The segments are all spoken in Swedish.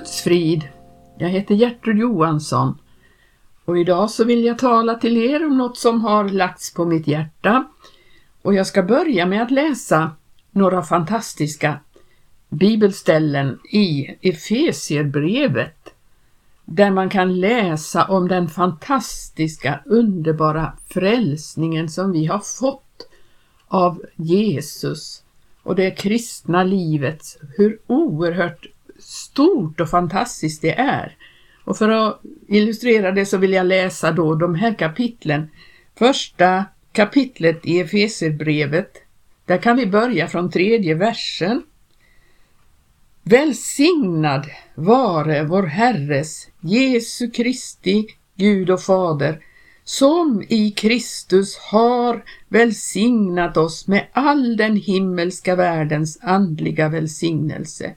Guds frid. Jag heter Gertrud Johansson och idag så vill jag tala till er om något som har lagts på mitt hjärta. Och jag ska börja med att läsa några fantastiska bibelställen i Efesierbrevet där man kan läsa om den fantastiska, underbara frälsningen som vi har fått av Jesus och det kristna livet, hur oerhört stort och fantastiskt det är. Och för att illustrera det så vill jag läsa då de här kapitlen. Första kapitlet i Efeserbrevet, där kan vi börja från tredje versen. Välsignad vare vår Herres, Jesu Kristi, Gud och Fader, som i Kristus har välsignat oss med all den himmelska världens andliga välsignelse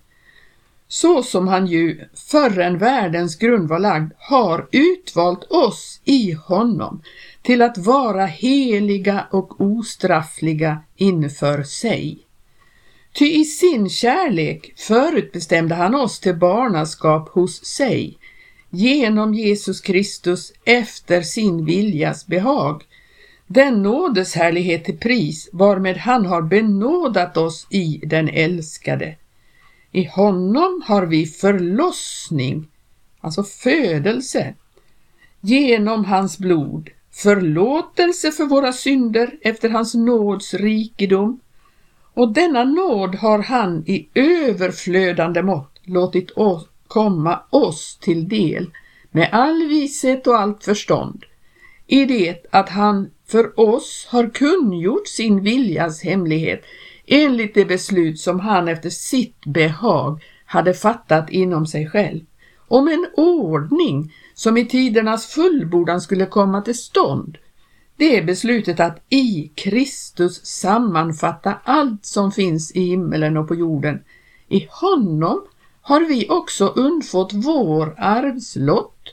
så som han ju förrän världens grund var lagd har utvalt oss i honom till att vara heliga och ostraffliga inför sig. Ty i sin kärlek förutbestämde han oss till barnaskap hos sig genom Jesus Kristus efter sin viljas behag, den nådes härlighet till pris varmed han har benådat oss i den älskade. I honom har vi förlossning, alltså födelse, genom hans blod, förlåtelse för våra synder efter hans nåds rikedom. Och denna nåd har han i överflödande mått låtit oss komma oss till del med all vishet och allt förstånd, i det att han för oss har kungjort sin viljas hemlighet enligt det beslut som han efter sitt behag hade fattat inom sig själv, om en ordning som i tidernas fullbordan skulle komma till stånd. Det är beslutet att i Kristus sammanfatta allt som finns i himmelen och på jorden. I honom har vi också undfått vår arvslott,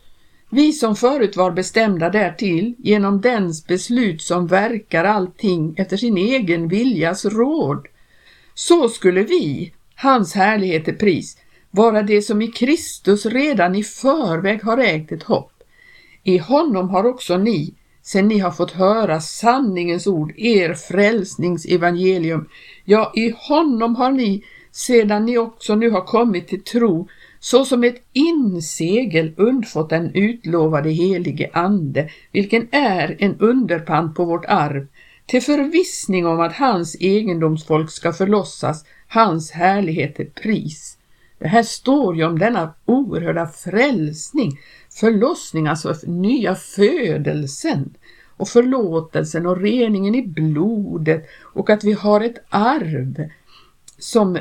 vi som förut var bestämda därtill genom dens beslut som verkar allting efter sin egen viljas råd. Så skulle vi, hans härlighet till pris, vara det som i Kristus redan i förväg har ägt ett hopp. I honom har också ni, sen ni har fått höra sanningens ord, er frälsningsevangelium, ja, i honom har ni, sedan ni också nu har kommit till tro, såsom ett insegel undfått den utlovade helige Ande, vilken är en underpant på vårt arv, till förvissning om att hans egendomsfolk ska förlossas, hans härlighet till pris. Det här står ju om denna oerhörda frälsning, förlossning, alltså nya födelsen och förlåtelsen och reningen i blodet och att vi har ett arv som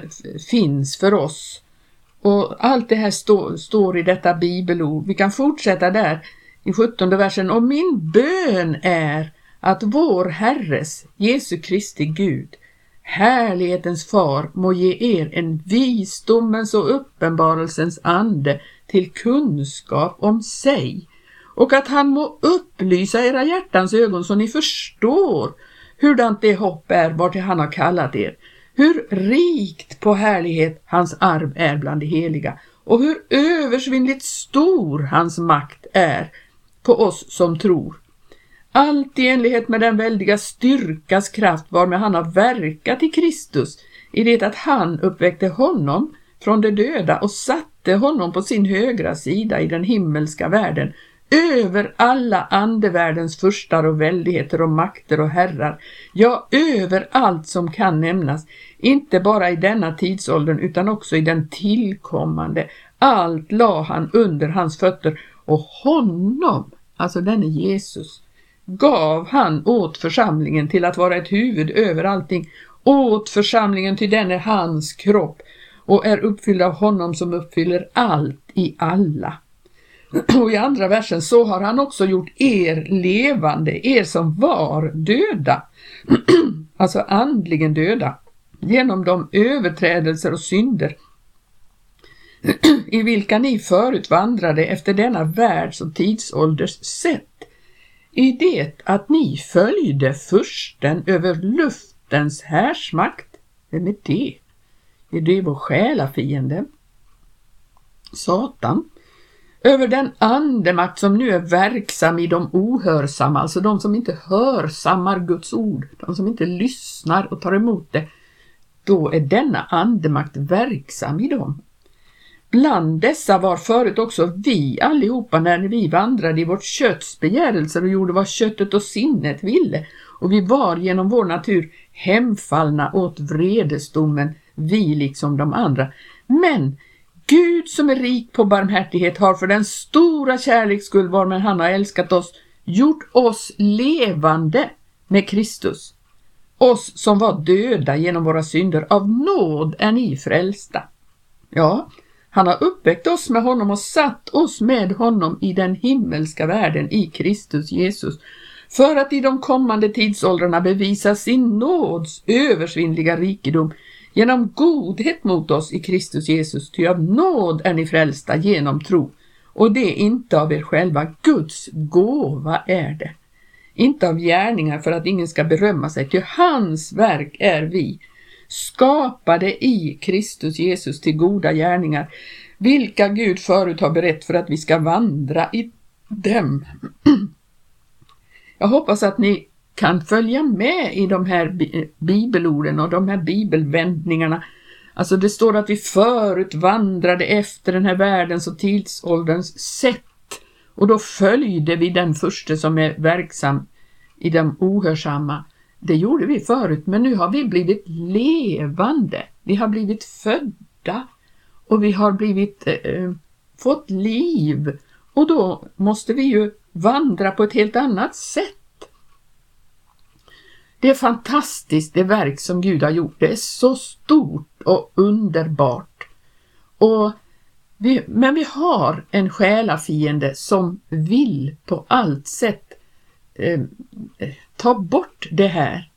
finns för oss och allt det här stå, står i detta bibelord. Vi kan fortsätta där i 17 versen. Och min bön är att vår Herres, Jesu Kristi Gud, härlighetens far, må ge er en visdomens och uppenbarelsens ande till kunskap om sig och att han må upplysa era hjärtans ögon så ni förstår hurdant det hopp är vartill han har kallat er hur rikt på härlighet hans arv är bland de heliga och hur översvinnligt stor hans makt är på oss som tror. Allt i enlighet med den väldiga styrkas kraft varmed han har verkat i Kristus, i det att han uppväckte honom från de döda och satte honom på sin högra sida i den himmelska världen över alla andevärldens furstar och väldigheter och makter och herrar, ja, över allt som kan nämnas, inte bara i denna tidsåldern utan också i den tillkommande. Allt la han under hans fötter och honom, alltså denne Jesus, gav han åt församlingen till att vara ett huvud över allting, åt församlingen till den är hans kropp och är uppfylld av honom som uppfyller allt i alla. Och i andra versen, så har han också gjort er levande, er som var döda, alltså andligen döda, genom de överträdelser och synder i vilka ni förut vandrade efter denna världs och tidsålders sätt, i det att ni följde fursten över luftens härsmakt. Vem är det? Är det vår själafiende? Satan, över den andemakt som nu är verksam i de ohörsamma, alltså de som inte hörsammar Guds ord, de som inte lyssnar och tar emot det, då är denna andemakt verksam i dem. Bland dessa var förut också vi allihopa när vi vandrade i vårt kötts begärelser och gjorde vad köttet och sinnet ville och vi var genom vår natur hemfallna åt vredesdomen, vi liksom de andra. Men Gud som är rik på barmhärtighet har för den stora kärleks skull varmed han har älskat oss gjort oss levande med Kristus. Oss som var döda genom våra synder, av nåd är ni frälsta. Ja, han har uppväckt oss med honom och satt oss med honom i den himmelska världen i Kristus Jesus för att i de kommande tidsåldrarna bevisa sin nåds översvinnliga rikedom genom godhet mot oss i Kristus Jesus, ty av nåd är ni frälsta genom tro, och det inte av er själva, Guds gåva är det. Inte av gärningar för att ingen ska berömma sig, ty hans verk är vi, skapade i Kristus Jesus till goda gärningar, vilka Gud förut har berett för att vi ska vandra i dem. Jag hoppas att ni kan följa med i de här bibelorden och de här bibelvändningarna. Alltså det står att vi förut vandrade efter den här världens och tidsålderns sätt och då följde vi den första som är verksam i de ohörsamma. Det gjorde vi förut, men nu har vi blivit levande. Vi har blivit födda och vi har blivit eh, eh fått liv och då måste vi ju vandra på ett helt annat sätt. Det är fantastiskt det verk som Gud har gjort. Det är så stort och underbart. Och vi, men vi har en själafiende som vill på allt sätt eh, ta bort det här.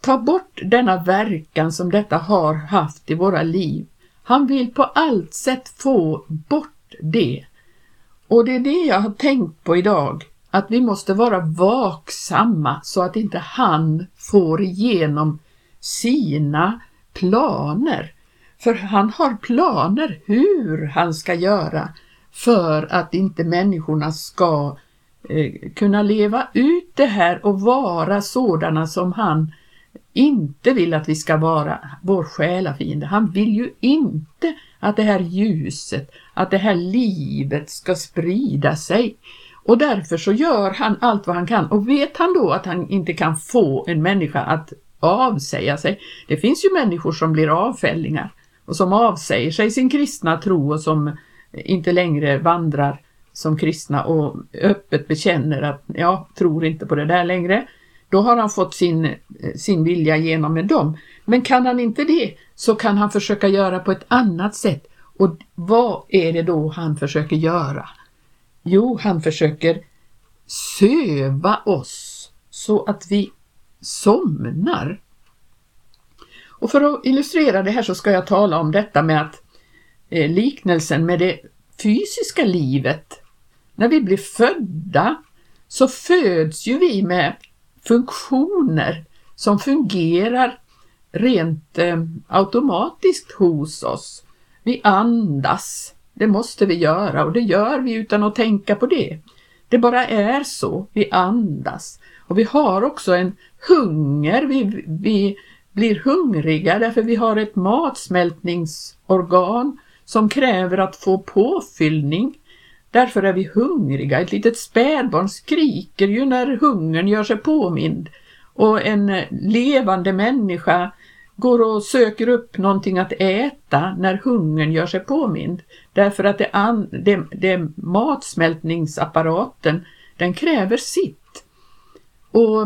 Ta bort denna verkan som detta har haft i våra liv. Han vill på allt sätt få bort det. Och det är det jag har tänkt på idag att vi måste vara vaksamma så att inte han får igenom sina planer. För han har planer hur han ska göra för att inte människorna ska eh, kunna leva ut det här och vara sådana som han inte vill att vi ska vara, vår själafiende. Han vill ju inte att det här ljuset, att det här livet ska sprida sig. Och därför så gör han allt vad han kan och vet han då att han inte kan få en människa att avsäga sig. Det finns ju människor som blir avfällingar och som avsäger sig sin kristna tro och som inte längre vandrar som kristna och öppet bekänner att jag tror inte på det där längre. Då har han fått sin, sin vilja igenom med dem. Men kan han inte det så kan han försöka göra på ett annat sätt. Och vad är det då han försöker göra? Jo, han försöker söva oss så att vi somnar. Och för att illustrera det här så ska jag tala om detta med att eh, liknelsen med det fysiska livet. När vi blir födda så föds ju vi med funktioner som fungerar rent eh, automatiskt hos oss. Vi andas, det måste vi göra och det gör vi utan att tänka på det. Det bara är så, vi andas. Och vi har också en hunger, vi, vi blir hungriga därför vi har ett matsmältningsorgan som kräver att få påfyllning. Därför är vi hungriga. Ett litet spädbarn skriker ju när hungern gör sig påmind. Och en levande människa går och söker upp någonting att äta när hungern gör sig påmind. Därför att det, an, det, det matsmältningsapparaten, den kräver sitt. Och,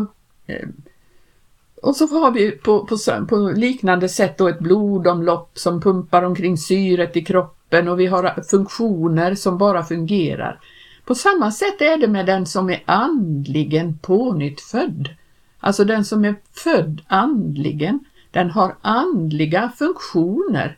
eh, och så har vi på, på, på liknande sätt då ett blodomlopp som pumpar omkring syret i kroppen och vi har funktioner som bara fungerar. På samma sätt är det med den som är andligen pånyttfödd. Alltså den som är född andligen den har andliga funktioner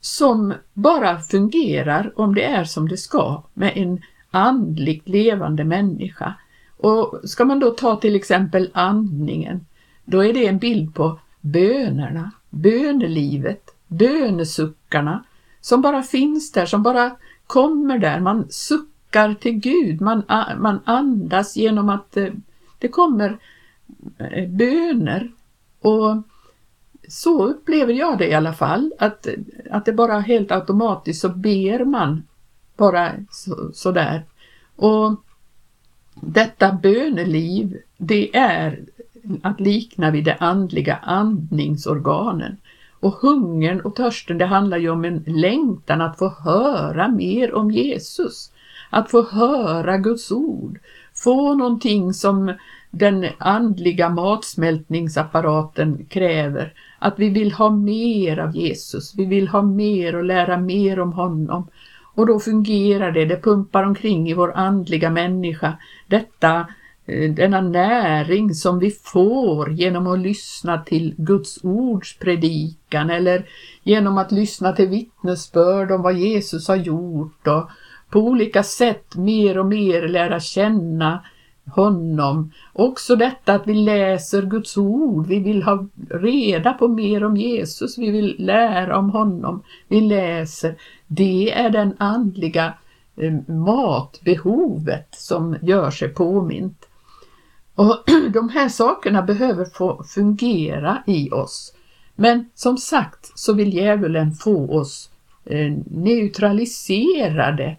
som bara fungerar om det är som det ska med en andligt levande människa. Och ska man då ta till exempel andningen, då är det en bild på bönerna, bönelivet, bönesuckarna som bara finns där, som bara kommer där, man suckar till Gud, man, man andas genom att eh, det kommer eh, böner och så upplever jag det i alla fall, att, att det bara helt automatiskt så ber man bara så, sådär. Och detta böneliv, det är att likna vid de andliga andningsorganen. Och hungern och törsten, det handlar ju om en längtan att få höra mer om Jesus. Att få höra Guds ord. Få någonting som den andliga matsmältningsapparaten kräver. Att vi vill ha mer av Jesus, vi vill ha mer och lära mer om honom. Och då fungerar det, det pumpar omkring i vår andliga människa. Detta, eh, denna näring som vi får genom att lyssna till Guds ords predikan eller genom att lyssna till vittnesbörd om vad Jesus har gjort och på olika sätt mer och mer lära känna honom. Också detta att vi läser Guds ord, vi vill ha reda på mer om Jesus, vi vill lära om honom, vi läser. Det är den andliga eh, matbehovet som gör sig påmint. Och de här sakerna behöver få fungera i oss. Men som sagt så vill djävulen få oss eh, neutraliserade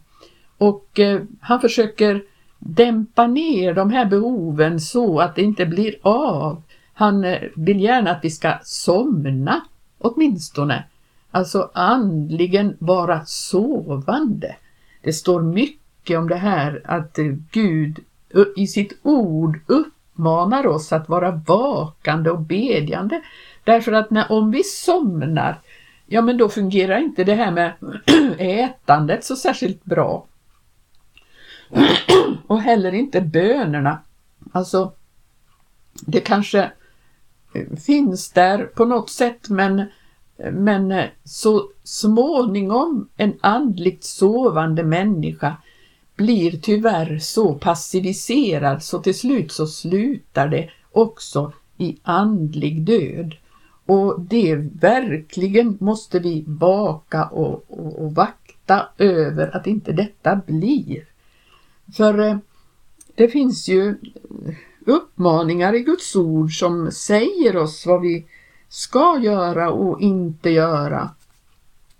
och eh, han försöker dämpa ner de här behoven så att det inte blir av. Han eh, vill gärna att vi ska somna åtminstone. Alltså andligen vara sovande. Det står mycket om det här att eh, Gud eh, i sitt ord uppmanar oss att vara vakande och bedjande. Därför att när, om vi somnar, ja men då fungerar inte det här med ätandet så särskilt bra och heller inte bönerna. Alltså, det kanske eh, finns där på något sätt men, men eh, så småningom en andligt sovande människa blir tyvärr så passiviserad så till slut så slutar det också i andlig död. Och det verkligen måste vi vaka och, och, och vakta över att inte detta blir. För eh, det finns ju uppmaningar i Guds ord som säger oss vad vi ska göra och inte göra.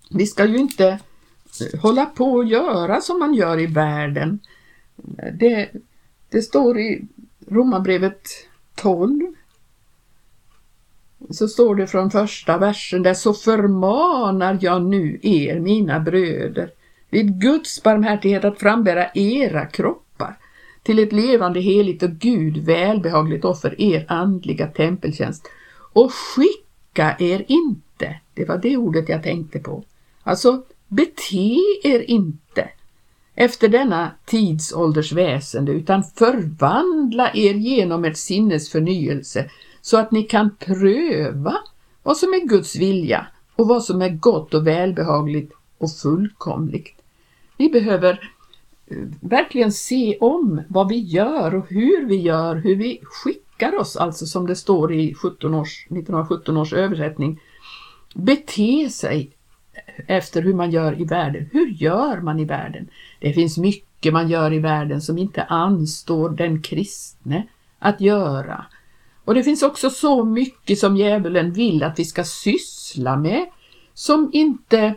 Vi ska ju inte eh, hålla på och göra som man gör i världen. Det, det står i Romarbrevet 12 så står det från första versen där så förmanar jag nu er mina bröder vid Guds barmhärtighet att frambära era kroppar till ett levande, heligt och Gud välbehagligt offer, er andliga tempeltjänst. Och skicka er inte, det var det ordet jag tänkte på. Alltså, bete er inte efter denna tidsålders väsende utan förvandla er genom ett sinnes förnyelse så att ni kan pröva vad som är Guds vilja och vad som är gott och välbehagligt och fullkomligt. Vi behöver eh, verkligen se om vad vi gör och hur vi gör, hur vi skickar oss, alltså som det står i 17 års, 1917 års översättning. Bete sig efter hur man gör i världen. Hur gör man i världen? Det finns mycket man gör i världen som inte anstår den kristne att göra. Och det finns också så mycket som djävulen vill att vi ska syssla med som inte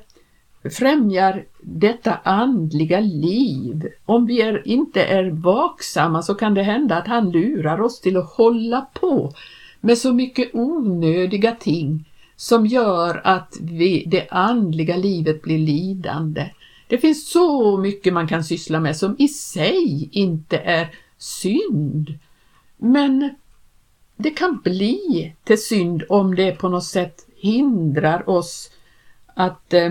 främjar detta andliga liv. Om vi är, inte är vaksamma så kan det hända att han lurar oss till att hålla på med så mycket onödiga ting som gör att vi, det andliga livet blir lidande. Det finns så mycket man kan syssla med som i sig inte är synd. Men det kan bli till synd om det på något sätt hindrar oss att eh,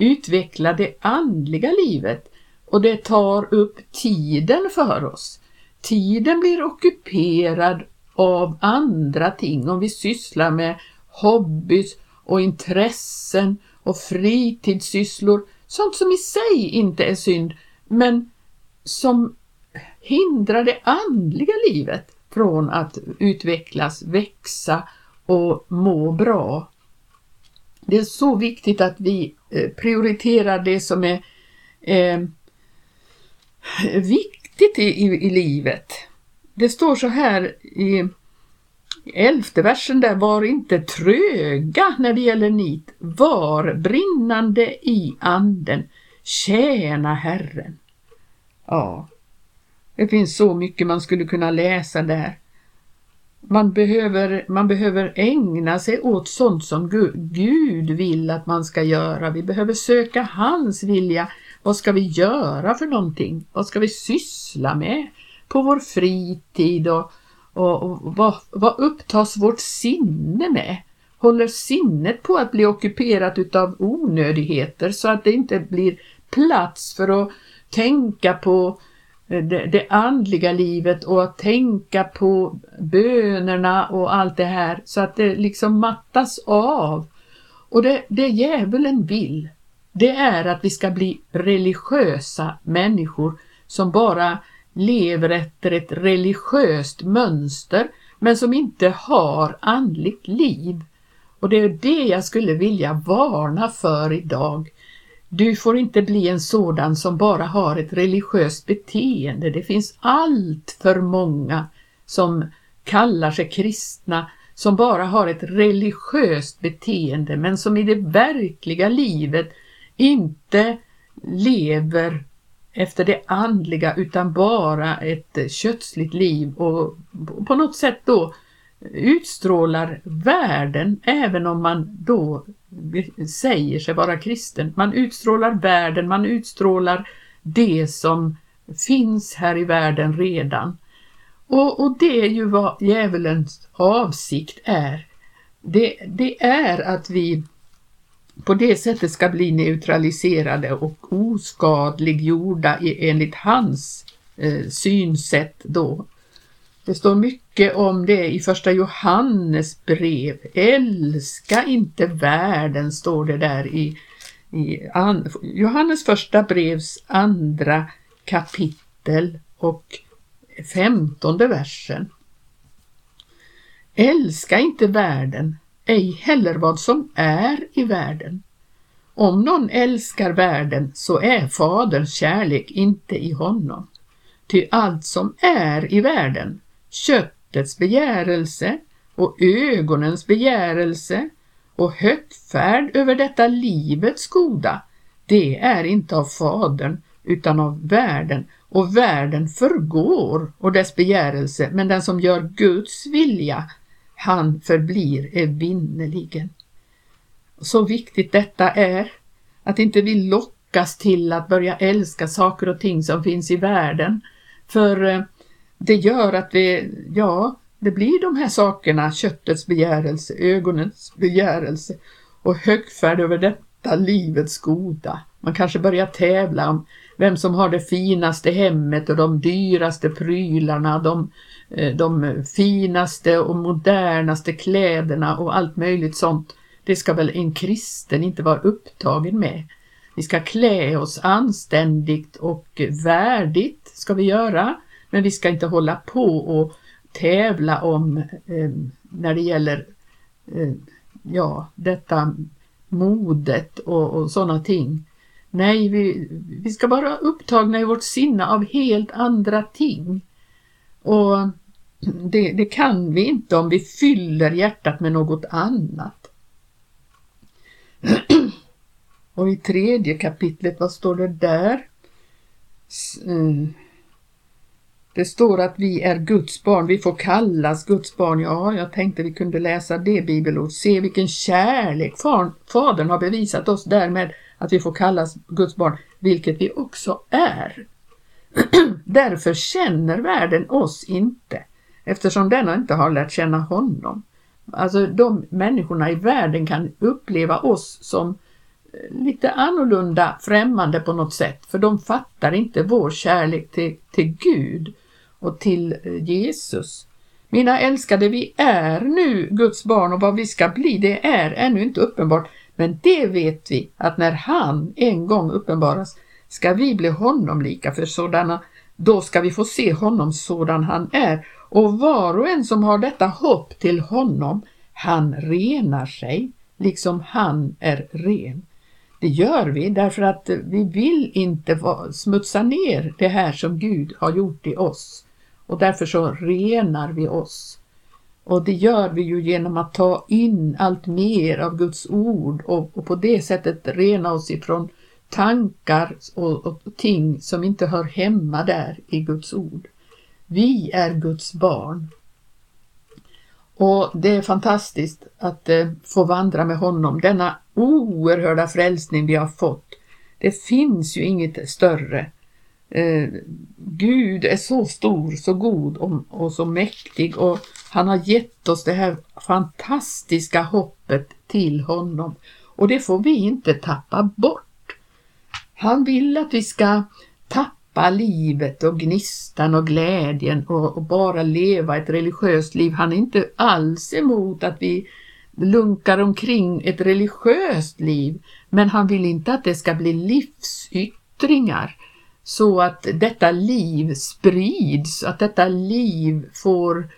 utveckla det andliga livet och det tar upp tiden för oss. Tiden blir ockuperad av andra ting om vi sysslar med hobbys och intressen och fritidssysslor, sånt som i sig inte är synd men som hindrar det andliga livet från att utvecklas, växa och må bra. Det är så viktigt att vi eh, prioriterar det som är eh, viktigt i, i, i livet. Det står så här i elfte versen där, var inte tröga när det gäller nit, var brinnande i anden, tjäna Herren. Ja, det finns så mycket man skulle kunna läsa där. Man behöver, man behöver ägna sig åt sånt som Gud vill att man ska göra. Vi behöver söka hans vilja. Vad ska vi göra för någonting? Vad ska vi syssla med på vår fritid och, och, och vad, vad upptas vårt sinne med? Håller sinnet på att bli ockuperat utav onödigheter så att det inte blir plats för att tänka på Eh, det, det andliga livet och att tänka på bönerna och allt det här så att det liksom mattas av. Och det, det djävulen vill, det är att vi ska bli religiösa människor som bara lever efter ett religiöst mönster men som inte har andligt liv. Och det är det jag skulle vilja varna för idag. Du får inte bli en sådan som bara har ett religiöst beteende. Det finns allt för många som kallar sig kristna som bara har ett religiöst beteende men som i det verkliga livet inte lever efter det andliga utan bara ett kötsligt liv och på något sätt då utstrålar världen även om man då säger sig vara kristen. Man utstrålar världen, man utstrålar det som finns här i världen redan. Och, och det är ju vad djävulens avsikt är. Det, det är att vi på det sättet ska bli neutraliserade och oskadliggjorda enligt hans eh, synsätt då. Det står mycket om det i första Johannes brev. Älska inte världen, står det där i, i an, Johannes första brevs andra kapitel och femtonde versen. Älska inte världen, ej heller vad som är i världen. Om någon älskar världen så är Faderns kärlek inte i honom. Ty allt som är i världen, köttets begärelse och ögonens begärelse och högfärd över detta livets goda, det är inte av Fadern utan av världen och världen förgår och dess begärelse, men den som gör Guds vilja, han förblir evinnerligen. Så viktigt detta är, att inte vi lockas till att börja älska saker och ting som finns i världen, för eh, det gör att vi, ja, det blir de här sakerna, köttets begärelse, ögonens begärelse och högfärd över detta livets goda. Man kanske börjar tävla om vem som har det finaste hemmet och de dyraste prylarna, de, eh, de finaste och modernaste kläderna och allt möjligt sånt. Det ska väl en kristen inte vara upptagen med. Vi ska klä oss anständigt och värdigt ska vi göra. Men vi ska inte hålla på och tävla om eh, när det gäller eh, ja, detta modet och, och sådana ting. Nej, vi, vi ska vara upptagna i vårt sinne av helt andra ting. Och det, det kan vi inte om vi fyller hjärtat med något annat. Och i tredje kapitlet, vad står det där? Eh, det står att vi är Guds barn, vi får kallas Guds barn. Ja, jag tänkte vi kunde läsa det bibelord. Se vilken kärlek Fadern har bevisat oss därmed att vi får kallas Guds barn, vilket vi också är. Därför känner världen oss inte, eftersom denna inte har lärt känna honom. Alltså de människorna i världen kan uppleva oss som eh, lite annorlunda, främmande på något sätt, för de fattar inte vår kärlek till, till Gud och till Jesus. Mina älskade, vi är nu Guds barn och vad vi ska bli, det är ännu inte uppenbart, men det vet vi att när han en gång uppenbaras ska vi bli honom lika för sådana, då ska vi få se honom sådan han är och var och en som har detta hopp till honom, han renar sig liksom han är ren. Det gör vi därför att vi vill inte smutsa ner det här som Gud har gjort i oss och därför så renar vi oss. Och det gör vi ju genom att ta in allt mer av Guds ord och, och på det sättet rena oss ifrån tankar och, och, ting som inte hör hemma där i Guds ord. Vi är Guds barn. Och det är fantastiskt att eh, få vandra med honom, denna oerhörda frälsning vi har fått. Det finns ju inget större. Eh, Gud är så stor, så god och, och så mäktig och han har gett oss det här fantastiska hoppet till honom och det får vi inte tappa bort. Han vill att vi ska tappa livet och gnistan och glädjen och, och, bara leva ett religiöst liv. Han är inte alls emot att vi lunkar omkring ett religiöst liv, men han vill inte att det ska bli livsyttringar så att detta liv sprids, att detta liv får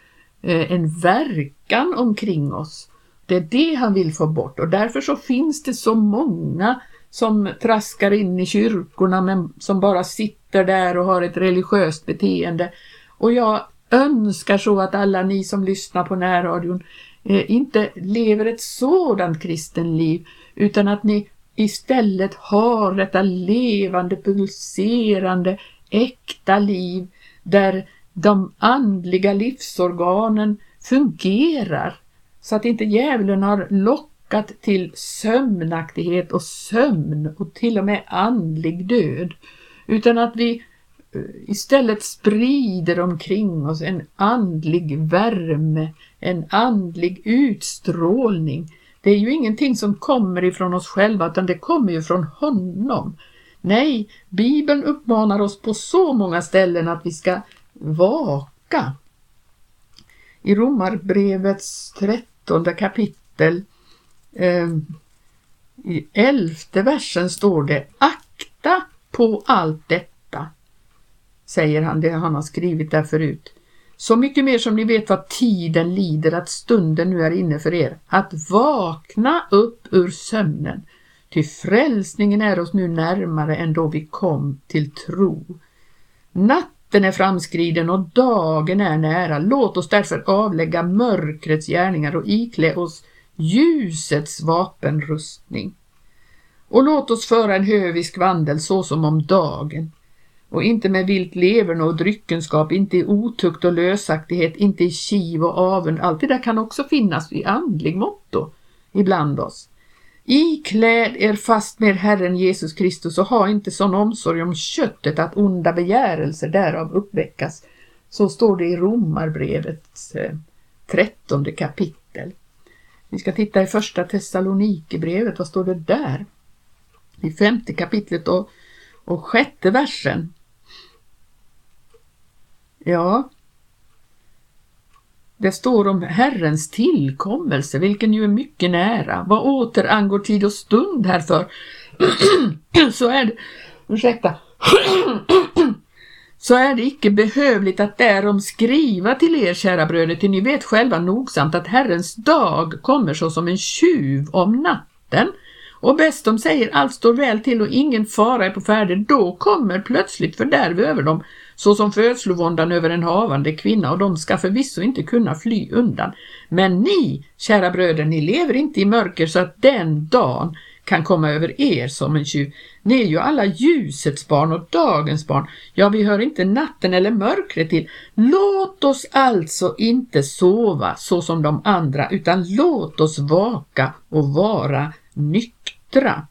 eh, en verkan omkring oss. Det är det han vill få bort och därför så finns det så många som traskar in i kyrkorna men som bara sitter där och har ett religiöst beteende. Och jag önskar så att alla ni som lyssnar på närradion eh, inte lever ett sådant kristen liv utan att ni istället har detta levande, pulserande, äkta liv där de andliga livsorganen fungerar. Så att inte djävulen har lockat till sömnaktighet och sömn och till och med andlig död utan att vi eh, istället sprider omkring oss en andlig värme, en andlig utstrålning det är ju ingenting som kommer ifrån oss själva utan det kommer ju från honom. Nej, Bibeln uppmanar oss på så många ställen att vi ska vaka. I Romarbrevets trettonde kapitel eh, i elfte versen står det Akta på allt detta, säger han, det han har skrivit där förut. Så mycket mer som ni vet vad tiden lider, att stunden nu är inne för er, att vakna upp ur sömnen. Ty frälsningen är oss nu närmare än då vi kom till tro. Natten är framskriden och dagen är nära. Låt oss därför avlägga mörkrets gärningar och iklä oss ljusets vapenrustning. Och låt oss föra en hövisk vandel såsom om dagen och inte med vilt leverne och dryckenskap, inte i otukt och lösaktighet, inte i kiv och avund. Allt det där kan också finnas i andlig motto ibland oss. Ikläd er fast med Herren Jesus Kristus och ha inte sån omsorg om köttet att onda begärelser därav uppväckas. Så står det i Romarbrevets eh, trettonde kapitel. Vi ska titta i första Thessalonikerbrevet, vad står det där? I femte kapitlet och, och sjätte versen. Ja, det står om Herrens tillkommelse, vilken ju är mycket nära. Vad åter angår tid och stund härför, så är det, ursäkta, så är det icke behövligt att därom skriva till er, kära bröder, till ni vet själva nogsamt att Herrens dag kommer så som en tjuv om natten. Och bäst de säger allt står väl till och ingen fara är på färde, då kommer plötsligt fördärv över dem såsom födslovåndan över en havande kvinna och de ska förvisso inte kunna fly undan. Men ni, kära bröder, ni lever inte i mörker så att den dagen kan komma över er som en tjuv. Ni är ju alla ljusets barn och dagens barn. Ja, vi hör inte natten eller mörkret till. Låt oss alltså inte sova så som de andra, utan låt oss vaka och vara nyktra.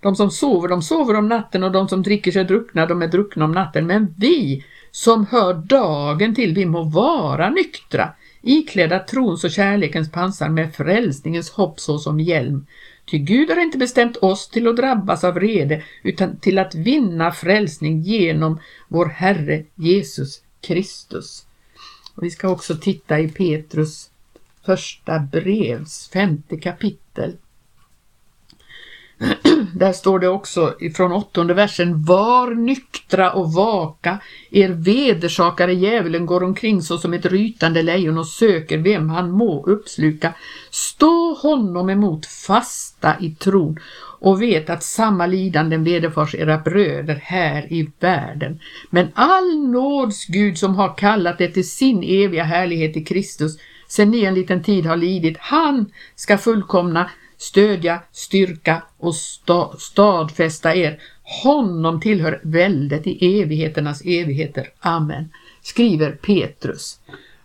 De som sover, de sover om natten och de som dricker sig druckna, de är druckna om natten. Men vi som hör dagen till, vi må vara nyktra, iklädda trons och kärlekens pansar med frälsningens hopp såsom hjälm. Ty Gud har inte bestämt oss till att drabbas av rede utan till att vinna frälsning genom vår Herre Jesus Kristus. Och vi ska också titta i Petrus första brevs femte kapitel där står det också från åttonde versen, var nyktra och vaka, er vedersakare djävulen går omkring så som ett rytande lejon och söker vem han må uppsluka. Stå honom emot fasta i tron och vet att samma lidanden vederfars era bröder här i världen. Men all nåds Gud som har kallat det till sin eviga härlighet i Kristus, sen ni en liten tid har lidit, han ska fullkomna, stödja, styrka och sta stadfästa er. Honom tillhör väldet i evigheternas evigheter. Amen. Skriver Petrus.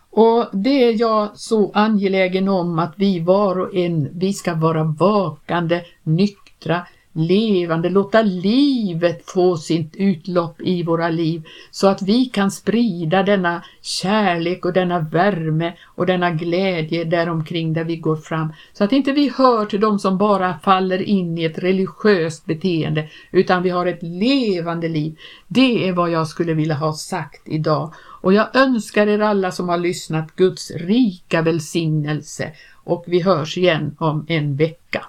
Och det är jag så angelägen om att vi var och en, vi ska vara vakande, nyktra, levande, låta livet få sitt utlopp i våra liv så att vi kan sprida denna kärlek och denna värme och denna glädje däromkring där vi går fram. Så att inte vi hör till dem som bara faller in i ett religiöst beteende utan vi har ett levande liv. Det är vad jag skulle vilja ha sagt idag och jag önskar er alla som har lyssnat Guds rika välsignelse och vi hörs igen om en vecka.